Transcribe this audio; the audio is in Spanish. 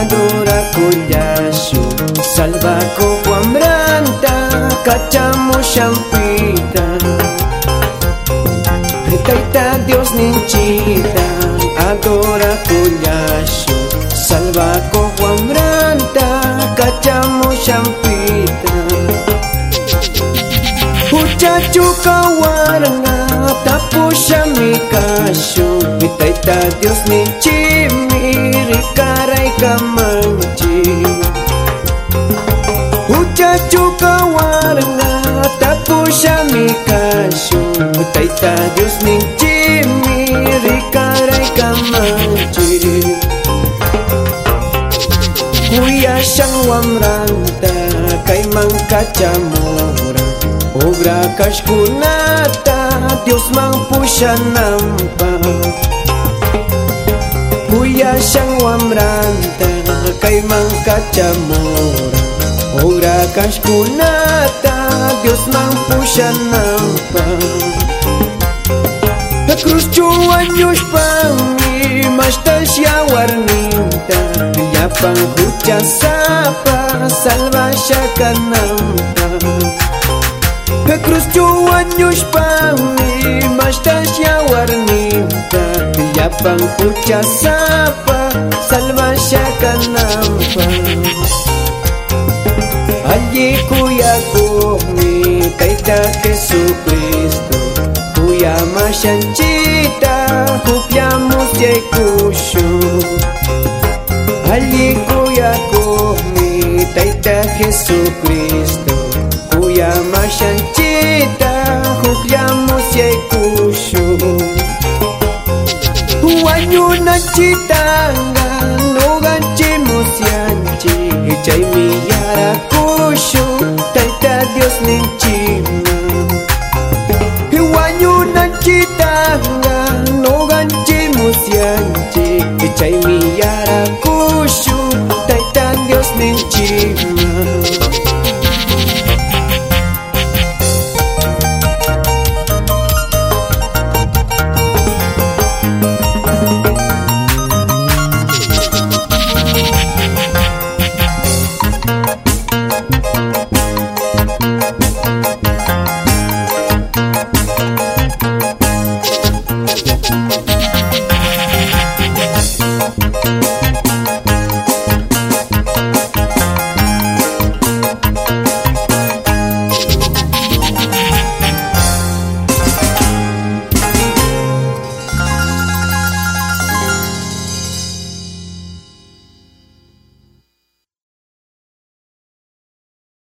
Adora koyasu Salvako huambranta, kachamu shampita Retaita Dios ninchita, adora koyasu Salvako huambranta, kachamu shampita chachuka waranga kasu, kashu mitaita dios ni chimiri karai kamanchi uchachuka waranga kasu, kashu mitaita dios ni chimiri karai kamanchi kuya shang wamranta kai mangkaca Obra cascunata Deus mão puxa nampa. Cuya xango amranta caiman cachamora Obra cascunata Deus mão puxa nampa. Da cruz chuanhos pami Mas taxia guarnita Ya pan cucha sapa Salva xacananta Pe Krusťułaniuś pami Maśtaś ja warnimta Yapan pucha sapa Salva shakanampa Allí cuya kumi Kaita Jesucristo Cuya mashanchita Kupiamus yekushu Allí cuya kumi Taita Jesucristo Kuyama shanchita kupiamos yekushu Wañunachitanga nuganchimusyanchi Chaymi yarakushu Tayta Dios ninchima Wañunachitanga nuganchimusyanchi Chaymi